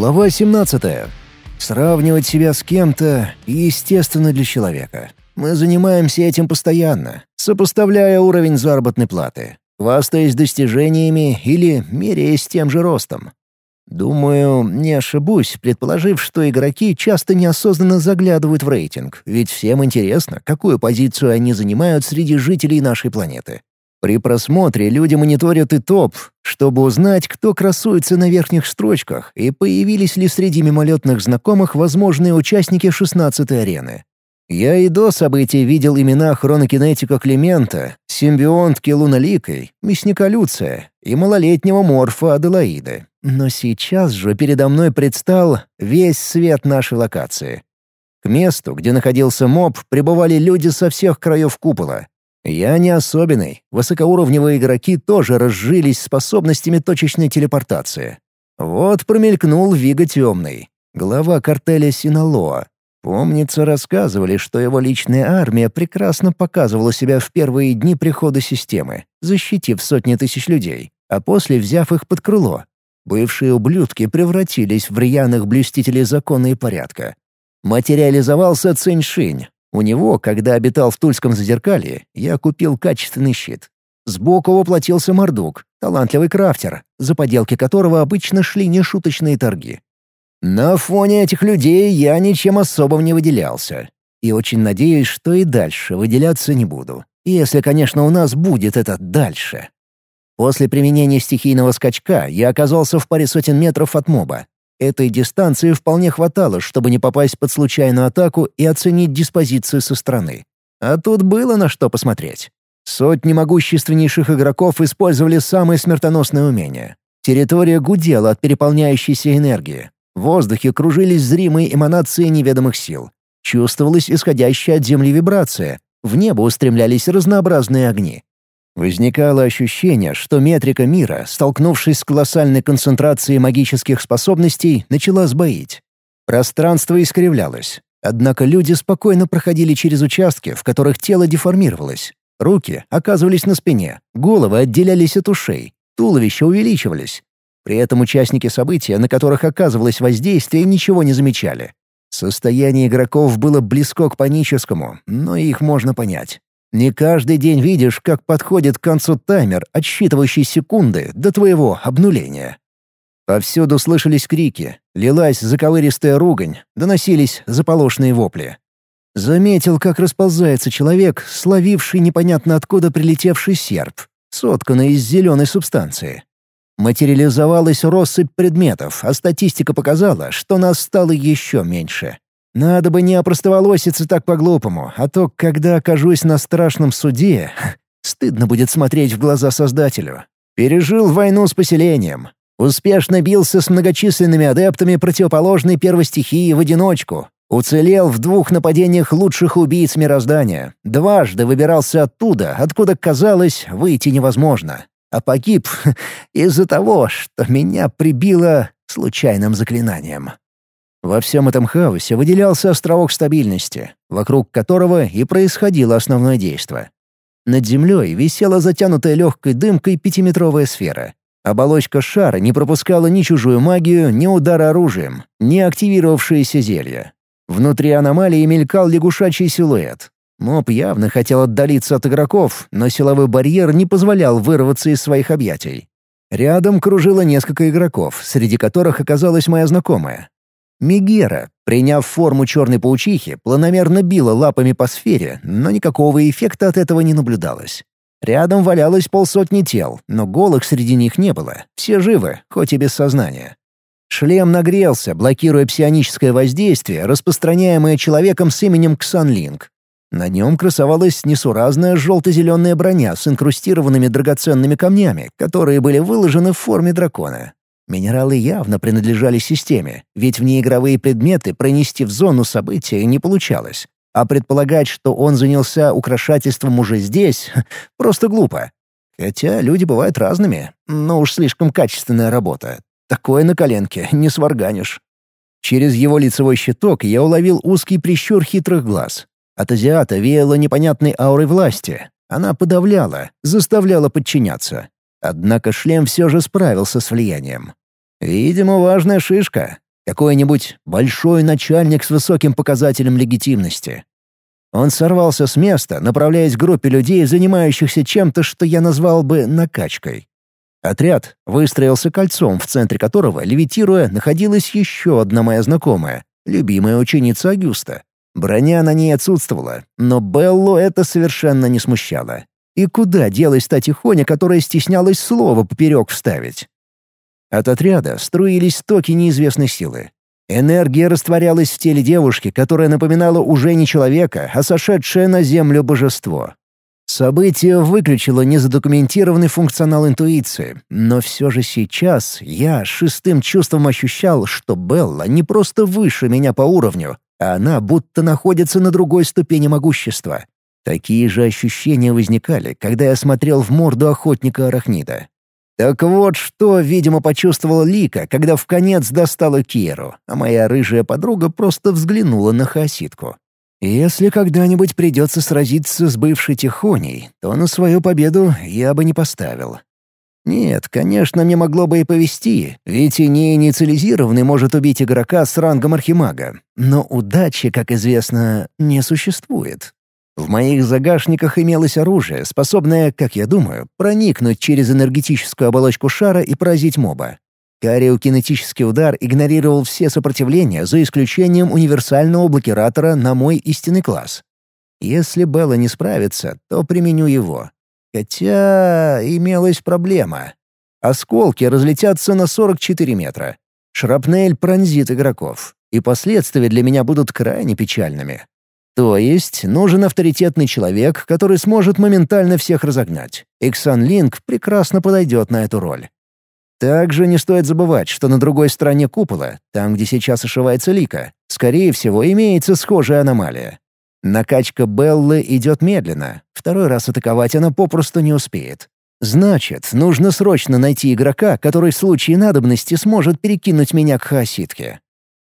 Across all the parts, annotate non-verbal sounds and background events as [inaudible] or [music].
Глава 17. Сравнивать себя с кем-то естественно для человека. Мы занимаемся этим постоянно, сопоставляя уровень заработной платы, хвастаясь достижениями или меряясь тем же ростом. Думаю, не ошибусь, предположив, что игроки часто неосознанно заглядывают в рейтинг, ведь всем интересно, какую позицию они занимают среди жителей нашей планеты. При просмотре люди мониторят и топ, чтобы узнать, кто красуется на верхних строчках и появились ли среди мимолетных знакомых возможные участники 16-й арены. Я и до событий видел имена хронокинетика Климента, симбионтки Луналикой, мясника Люция и малолетнего морфа Аделаиды. Но сейчас же передо мной предстал весь свет нашей локации. К месту, где находился моб, прибывали люди со всех краев купола, я не особенный. Высокоуровневые игроки тоже разжились способностями точечной телепортации. Вот промелькнул Вига Темный, глава картеля Синалоа. Помнится, рассказывали, что его личная армия прекрасно показывала себя в первые дни прихода системы, защитив сотни тысяч людей, а после взяв их под крыло. Бывшие ублюдки превратились в рьяных блюстителей закона и порядка. Материализовался Циньшинь, у него, когда обитал в Тульском зазеркалье, я купил качественный щит. Сбоку воплотился Мордук, талантливый крафтер, за поделки которого обычно шли нешуточные торги. На фоне этих людей я ничем особым не выделялся. И очень надеюсь, что и дальше выделяться не буду. Если, конечно, у нас будет это «дальше». После применения стихийного скачка я оказался в паре сотен метров от моба, Этой дистанции вполне хватало, чтобы не попасть под случайную атаку и оценить диспозицию со стороны. А тут было на что посмотреть. Сотни могущественнейших игроков использовали самые смертоносные умения. Территория гудела от переполняющейся энергии. В воздухе кружились зримые эманации неведомых сил. Чувствовалась исходящая от Земли вибрация. В небо устремлялись разнообразные огни. Возникало ощущение, что метрика мира, столкнувшись с колоссальной концентрацией магических способностей, начала сбоить. Пространство искривлялось. Однако люди спокойно проходили через участки, в которых тело деформировалось. Руки оказывались на спине, головы отделялись от ушей, туловища увеличивались. При этом участники события, на которых оказывалось воздействие, ничего не замечали. Состояние игроков было близко к паническому, но их можно понять. Не каждый день видишь, как подходит к концу таймер, отсчитывающий секунды до твоего обнуления. Повсюду слышались крики, лилась заковыристая ругань, доносились заполошные вопли. Заметил, как расползается человек, словивший непонятно откуда прилетевший серп, сотканный из зеленой субстанции. Материализовалась россыпь предметов, а статистика показала, что нас стало еще меньше. Надо бы не опростоволоситься так по-глупому, а то, когда окажусь на страшном суде, [laughs] стыдно будет смотреть в глаза Создателю. Пережил войну с поселением. Успешно бился с многочисленными адептами противоположной первой стихии в одиночку. Уцелел в двух нападениях лучших убийц мироздания. Дважды выбирался оттуда, откуда, казалось, выйти невозможно. А погиб [laughs] из-за того, что меня прибило случайным заклинанием. Во всем этом хаосе выделялся островок стабильности, вокруг которого и происходило основное действие. Над землей висела затянутая легкой дымкой пятиметровая сфера. Оболочка шара не пропускала ни чужую магию, ни удара оружием, ни активировавшиеся зелья. Внутри аномалии мелькал лягушачий силуэт. Моб явно хотел отдалиться от игроков, но силовой барьер не позволял вырваться из своих объятий. Рядом кружило несколько игроков, среди которых оказалась моя знакомая. Мегера, приняв форму черной паучихи, планомерно била лапами по сфере, но никакого эффекта от этого не наблюдалось. Рядом валялось полсотни тел, но голых среди них не было. Все живы, хоть и без сознания. Шлем нагрелся, блокируя псионическое воздействие, распространяемое человеком с именем Ксанлинг. На нем красовалась несуразная желто-зеленая броня с инкрустированными драгоценными камнями, которые были выложены в форме дракона. Минералы явно принадлежали системе, ведь внеигровые предметы пронести в зону события не получалось. А предполагать, что он занялся украшательством уже здесь, [laughs] просто глупо. Хотя люди бывают разными, но уж слишком качественная работа. Такое на коленке не сварганишь. Через его лицевой щиток я уловил узкий прищур хитрых глаз. От азиата веяло непонятной аурой власти. Она подавляла, заставляла подчиняться. Однако шлем все же справился с влиянием. Видимо, важная шишка. Какой-нибудь большой начальник с высоким показателем легитимности. Он сорвался с места, направляясь к группе людей, занимающихся чем-то, что я назвал бы накачкой. Отряд выстроился кольцом, в центре которого, левитируя, находилась еще одна моя знакомая, любимая ученица Агюста. Броня на ней отсутствовала, но Беллу это совершенно не смущало. И куда делась та тихоня, которая стеснялась слова поперек вставить? От отряда струились токи неизвестной силы. Энергия растворялась в теле девушки, которая напоминала уже не человека, а сошедшее на землю божество. Событие выключило незадокументированный функционал интуиции, но все же сейчас я шестым чувством ощущал, что Белла не просто выше меня по уровню, а она будто находится на другой ступени могущества. Такие же ощущения возникали, когда я смотрел в морду охотника Арахнида. Так вот, что, видимо, почувствовала Лика, когда в конец достала Киру, а моя рыжая подруга просто взглянула на Хасидку. Если когда-нибудь придется сразиться с бывшей Тихоней, то на свою победу я бы не поставил. Нет, конечно, мне могло бы и повести, ведь и неинициализированный может убить игрока с рангом архимага. Но удачи, как известно, не существует. В моих загашниках имелось оружие, способное, как я думаю, проникнуть через энергетическую оболочку шара и поразить моба. Кариокинетический удар игнорировал все сопротивления за исключением универсального блокиратора на мой истинный класс. Если Белла не справится, то применю его. Хотя имелась проблема. Осколки разлетятся на 44 метра. Шрапнель пронзит игроков, и последствия для меня будут крайне печальными. То есть нужен авторитетный человек, который сможет моментально всех разогнать. Иксан Линк прекрасно подойдет на эту роль. Также не стоит забывать, что на другой стороне купола, там, где сейчас ошивается Лика, скорее всего, имеется схожая аномалия. Накачка Беллы идет медленно, второй раз атаковать она попросту не успеет. Значит, нужно срочно найти игрока, который в случае надобности сможет перекинуть меня к хаоситке.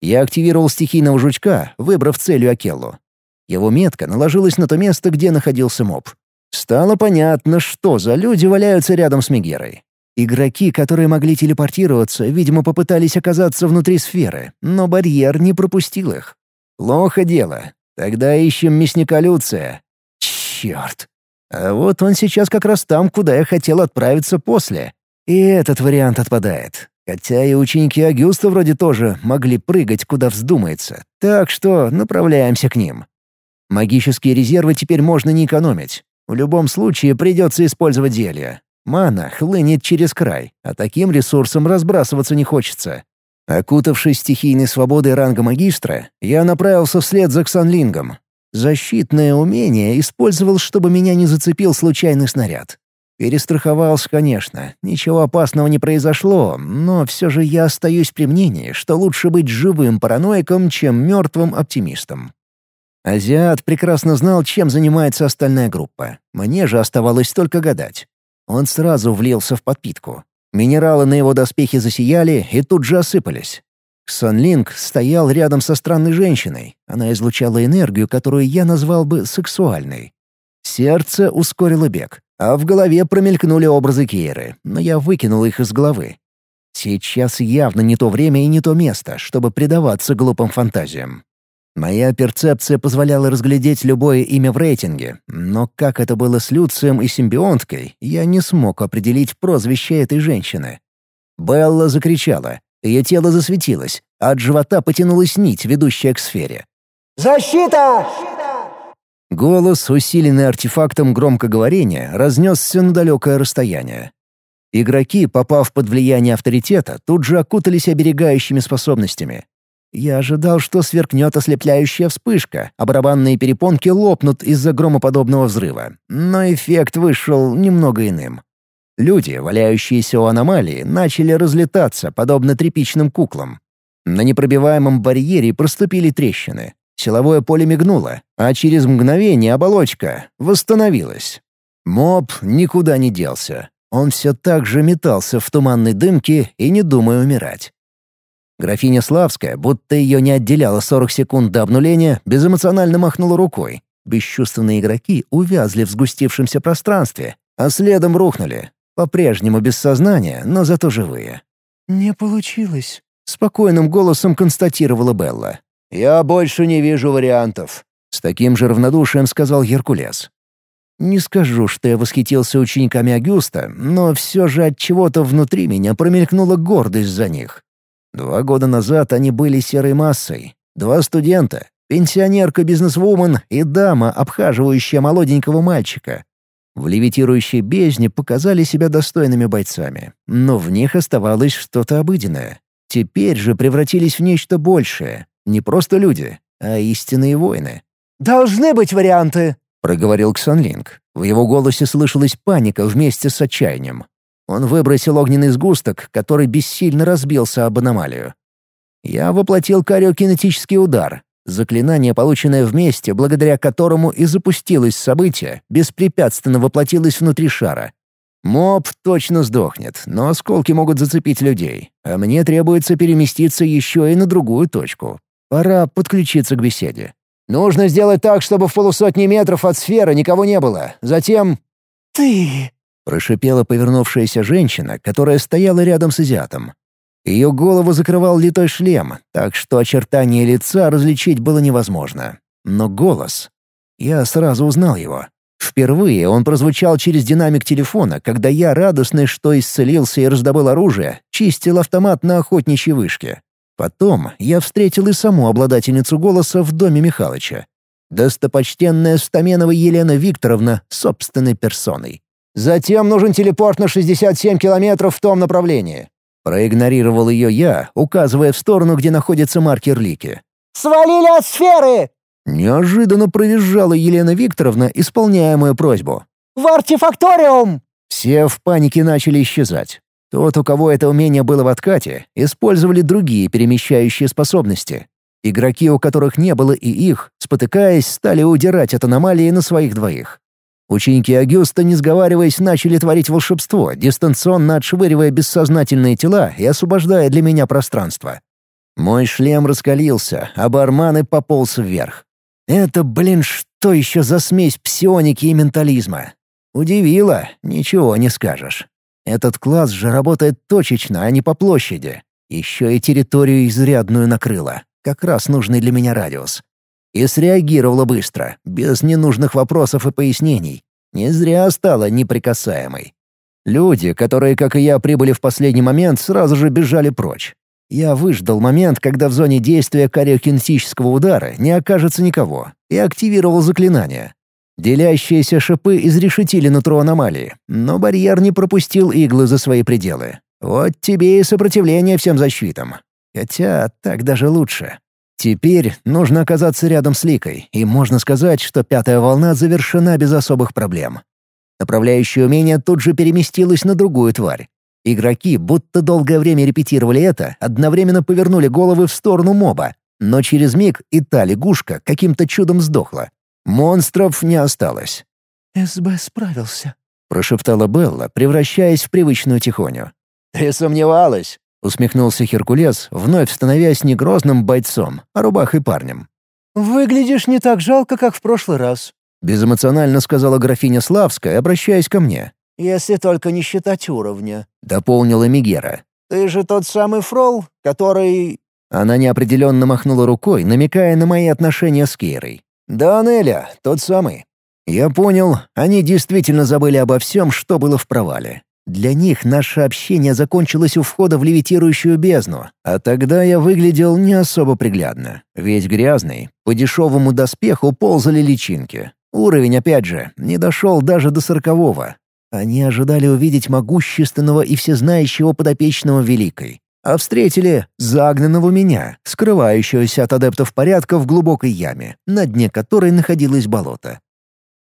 Я активировал стихийного жучка, выбрав целью Акеллу. Его метка наложилась на то место, где находился моб. Стало понятно, что за люди валяются рядом с Мегерой. Игроки, которые могли телепортироваться, видимо, попытались оказаться внутри сферы, но барьер не пропустил их. Плохо дело. Тогда ищем мясника Люция. Черт. А вот он сейчас как раз там, куда я хотел отправиться после. И этот вариант отпадает. Хотя и ученики Агюста вроде тоже могли прыгать, куда вздумается. Так что направляемся к ним. Магические резервы теперь можно не экономить. В любом случае придется использовать зелья. Мана хлынет через край, а таким ресурсом разбрасываться не хочется. Окутавшись стихийной свободой ранга магистра, я направился вслед за Ксанлингом. Защитное умение использовал, чтобы меня не зацепил случайный снаряд. Перестраховался, конечно, ничего опасного не произошло, но все же я остаюсь при мнении, что лучше быть живым параноиком, чем мертвым оптимистом. Азиат прекрасно знал, чем занимается остальная группа. Мне же оставалось только гадать. Он сразу влился в подпитку. Минералы на его доспехе засияли и тут же осыпались. Сонлинг стоял рядом со странной женщиной. Она излучала энергию, которую я назвал бы сексуальной. Сердце ускорило бег, а в голове промелькнули образы Кейры, но я выкинул их из головы. Сейчас явно не то время и не то место, чтобы предаваться глупым фантазиям. Моя перцепция позволяла разглядеть любое имя в рейтинге, но как это было с Люцием и симбионткой, я не смог определить прозвище этой женщины. Белла закричала, ее тело засветилось, а от живота потянулась нить, ведущая к сфере. «Защита!» Голос, усиленный артефактом громкоговорения, разнесся на далекое расстояние. Игроки, попав под влияние авторитета, тут же окутались оберегающими способностями. Я ожидал, что сверкнет ослепляющая вспышка, а барабанные перепонки лопнут из-за громоподобного взрыва. Но эффект вышел немного иным. Люди, валяющиеся у аномалии, начали разлетаться, подобно тряпичным куклам. На непробиваемом барьере проступили трещины. Силовое поле мигнуло, а через мгновение оболочка восстановилась. Моб никуда не делся. Он все так же метался в туманной дымке и не думая умирать. Графиня Славская, будто ее не отделяло 40 секунд до обнуления, безэмоционально махнула рукой. Бесчувственные игроки увязли в сгустившемся пространстве, а следом рухнули. По-прежнему без сознания, но зато живые. «Не получилось», — спокойным голосом констатировала Белла. «Я больше не вижу вариантов», — с таким же равнодушием сказал Геркулес. Не скажу, что я восхитился учениками Агюста, но все же от чего-то внутри меня промелькнула гордость за них. Два года назад они были серой массой. Два студента, пенсионерка-бизнесвумен и дама, обхаживающая молоденького мальчика. В левитирующей бездне показали себя достойными бойцами, но в них оставалось что-то обыденное. Теперь же превратились в нечто большее. Не просто люди, а истинные воины. «Должны быть варианты», — проговорил Ксанлинг. В его голосе слышалась паника вместе с отчаянием. Он выбросил огненный сгусток, который бессильно разбился об аномалию. Я воплотил кариокинетический удар. Заклинание, полученное вместе, благодаря которому и запустилось событие, беспрепятственно воплотилось внутри шара. Моб точно сдохнет, но осколки могут зацепить людей, а мне требуется переместиться еще и на другую точку. Пора подключиться к беседе. Нужно сделать так, чтобы в полусотни метров от сферы никого не было. Затем...» «Ты...» — прошипела повернувшаяся женщина, которая стояла рядом с азиатом. Ее голову закрывал литой шлем, так что очертания лица различить было невозможно. Но голос... Я сразу узнал его. Впервые он прозвучал через динамик телефона, когда я, радостный, что исцелился и раздобыл оружие, чистил автомат на охотничьей вышке. Потом я встретил и саму обладательницу голоса в доме Михалыча. Достопочтенная Стаменова Елена Викторовна собственной персоной. «Затем нужен телепорт на 67 километров в том направлении». Проигнорировал ее я, указывая в сторону, где находится маркер Лики. «Свалили от сферы!» Неожиданно провизжала Елена Викторовна исполняемую просьбу. «В артефакториум!» Все в панике начали исчезать. Тот, у кого это умение было в откате, использовали другие перемещающие способности. Игроки, у которых не было и их, спотыкаясь, стали удирать от аномалии на своих двоих. Ученики Агюста, не сговариваясь, начали творить волшебство, дистанционно отшвыривая бессознательные тела и освобождая для меня пространство. Мой шлем раскалился, а барманы пополз вверх. Это, блин, что еще за смесь псионики и ментализма? Удивило, ничего не скажешь. Этот класс же работает точечно, а не по площади. Еще и территорию изрядную накрыло. Как раз нужный для меня радиус. И среагировала быстро, без ненужных вопросов и пояснений. Не зря стала неприкасаемой. Люди, которые, как и я, прибыли в последний момент, сразу же бежали прочь. Я выждал момент, когда в зоне действия кариокинетического удара не окажется никого, и активировал заклинание. Делящиеся шипы изрешетили нутро аномалии, но барьер не пропустил иглы за свои пределы. Вот тебе и сопротивление всем защитам. Хотя так даже лучше. Теперь нужно оказаться рядом с Ликой, и можно сказать, что пятая волна завершена без особых проблем. Направляющее умение тут же переместилось на другую тварь. Игроки, будто долгое время репетировали это, одновременно повернули головы в сторону моба, но через миг и та лягушка каким-то чудом сдохла. Монстров не осталось. «СБ справился», — прошептала Белла, превращаясь в привычную тихоню. «Ты сомневалась?» — усмехнулся Херкулес, вновь становясь не грозным бойцом, а рубахой парнем. «Выглядишь не так жалко, как в прошлый раз», — безэмоционально сказала графиня Славская, обращаясь ко мне. «Если только не считать уровня», — дополнила Мигера. «Ты же тот самый Фрол, который...» Она неопределенно махнула рукой, намекая на мои отношения с Кейрой. «Да, Неля, тот самый». Я понял, они действительно забыли обо всем, что было в провале. Для них наше общение закончилось у входа в левитирующую бездну, а тогда я выглядел не особо приглядно. Ведь грязный, по дешевому доспеху ползали личинки. Уровень, опять же, не дошел даже до сорокового. Они ожидали увидеть могущественного и всезнающего подопечного Великой а встретили загнанного меня, скрывающегося от адептов порядка в глубокой яме, на дне которой находилось болото.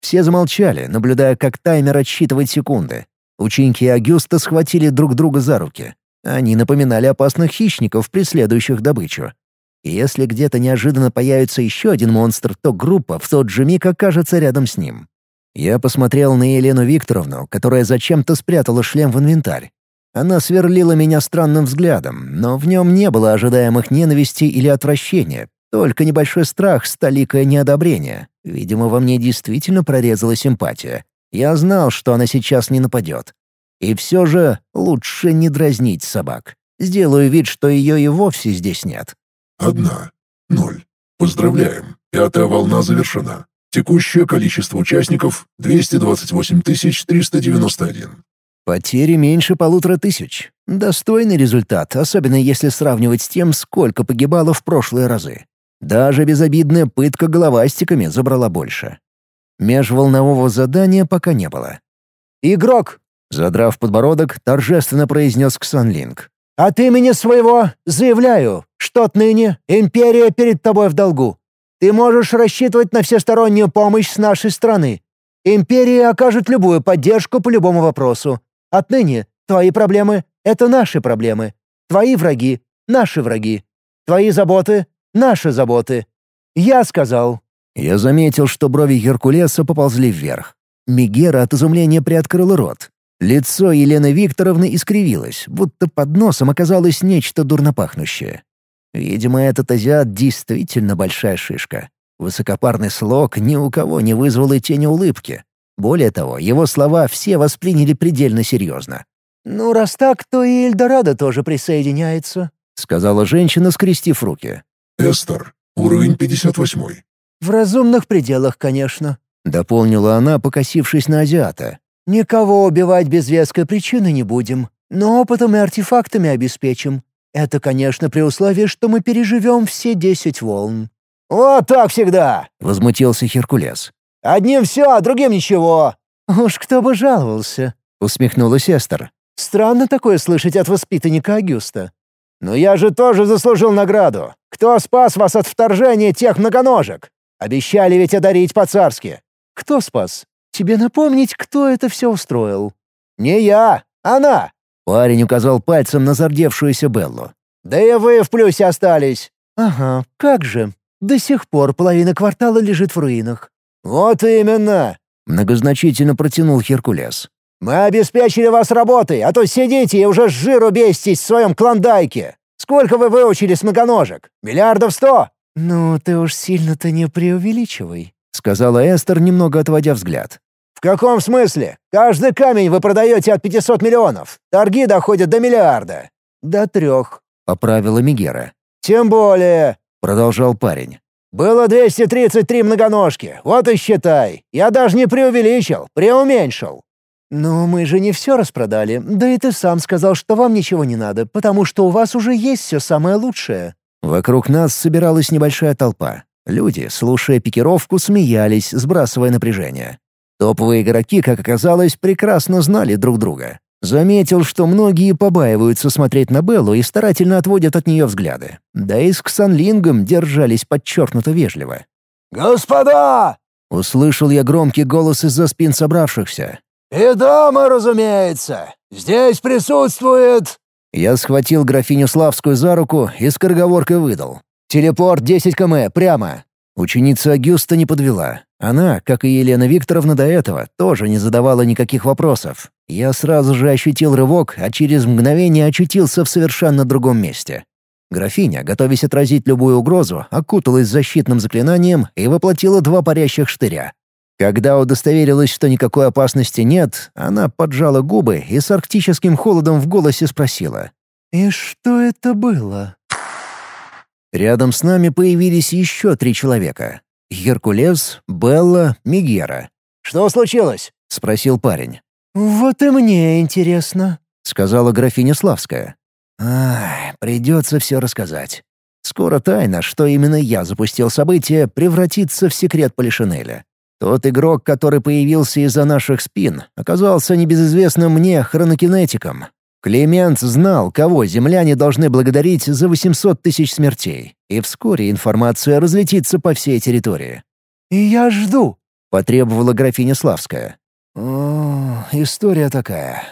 Все замолчали, наблюдая, как таймер отсчитывает секунды. Ученики Агюста схватили друг друга за руки. Они напоминали опасных хищников, преследующих добычу. И если где-то неожиданно появится еще один монстр, то группа в тот же миг окажется рядом с ним. Я посмотрел на Елену Викторовну, которая зачем-то спрятала шлем в инвентарь, она сверлила меня странным взглядом, но в нем не было ожидаемых ненависти или отвращения, только небольшой страх, столикое неодобрение. Видимо, во мне действительно прорезала симпатия. Я знал, что она сейчас не нападет. И все же лучше не дразнить собак. Сделаю вид, что ее и вовсе здесь нет. Одна. Ноль. Поздравляем. Пятая волна завершена. Текущее количество участников — 228 391. Потери меньше полутора тысяч. Достойный результат, особенно если сравнивать с тем, сколько погибало в прошлые разы. Даже безобидная пытка головастиками забрала больше. Межволнового задания пока не было. «Игрок!» — задрав подбородок, торжественно произнес Ксанлинг. «От имени своего заявляю, что отныне империя перед тобой в долгу. Ты можешь рассчитывать на всестороннюю помощь с нашей стороны. Империя окажет любую поддержку по любому вопросу. Отныне твои проблемы — это наши проблемы. Твои враги — наши враги. Твои заботы — наши заботы. Я сказал». Я заметил, что брови Геркулеса поползли вверх. Мегера от изумления приоткрыла рот. Лицо Елены Викторовны искривилось, будто под носом оказалось нечто дурнопахнущее. Видимо, этот азиат действительно большая шишка. Высокопарный слог ни у кого не вызвал и тени улыбки. Более того, его слова все восприняли предельно серьезно. «Ну, раз так, то и Эльдорадо тоже присоединяется», — сказала женщина, скрестив руки. «Эстер, уровень 58». «В разумных пределах, конечно», — дополнила она, покосившись на азиата. «Никого убивать без веской причины не будем, но опытом и артефактами обеспечим. Это, конечно, при условии, что мы переживем все десять волн». «Вот так всегда!» — возмутился Херкулес. «Одним все, а другим ничего». «Уж кто бы жаловался», — усмехнулась Эстер. «Странно такое слышать от воспитанника Агюста». «Но я же тоже заслужил награду. Кто спас вас от вторжения тех многоножек? Обещали ведь одарить по-царски». «Кто спас? Тебе напомнить, кто это все устроил?» «Не я, она!» Парень указал пальцем на зардевшуюся Беллу. «Да и вы в плюсе остались!» «Ага, как же. До сих пор половина квартала лежит в руинах». «Вот именно!» — многозначительно протянул Херкулес. «Мы обеспечили вас работой, а то сидите и уже с жиру беситесь в своем клондайке. Сколько вы выучили с многоножек? Миллиардов сто?» «Ну, ты уж сильно-то не преувеличивай», — сказала Эстер, немного отводя взгляд. «В каком смысле? Каждый камень вы продаете от 500 миллионов. Торги доходят до миллиарда». «До трех», — поправила Мигера. «Тем более», — продолжал парень. «Было 233 многоножки, вот и считай. Я даже не преувеличил, преуменьшил». «Но мы же не все распродали, да и ты сам сказал, что вам ничего не надо, потому что у вас уже есть все самое лучшее». Вокруг нас собиралась небольшая толпа. Люди, слушая пикировку, смеялись, сбрасывая напряжение. Топовые игроки, как оказалось, прекрасно знали друг друга. Заметил, что многие побаиваются смотреть на Беллу и старательно отводят от нее взгляды. Да и с Ксанлингом держались подчеркнуто вежливо. «Господа!» — услышал я громкий голос из-за спин собравшихся. «И дамы, разумеется! Здесь присутствует...» Я схватил графиню Славскую за руку и скороговоркой выдал. «Телепорт 10 км, прямо!» Ученица Агюста не подвела. Она, как и Елена Викторовна до этого, тоже не задавала никаких вопросов. Я сразу же ощутил рывок, а через мгновение очутился в совершенно другом месте. Графиня, готовясь отразить любую угрозу, окуталась защитным заклинанием и воплотила два парящих штыря. Когда удостоверилась, что никакой опасности нет, она поджала губы и с арктическим холодом в голосе спросила. «И что это было?» Рядом с нами появились еще три человека. Геркулес, Белла, Мигера. «Что случилось?» — спросил парень. «Вот и мне интересно», — сказала графиня Славская. «Ай, придется все рассказать. Скоро тайна, что именно я запустил событие, превратится в секрет Полишинеля. Тот игрок, который появился из-за наших спин, оказался небезызвестным мне хронокинетиком. Клемент знал, кого земляне должны благодарить за 800 тысяч смертей, и вскоре информация разлетится по всей территории. «И я жду», — потребовала графиня Славская. «О, история такая.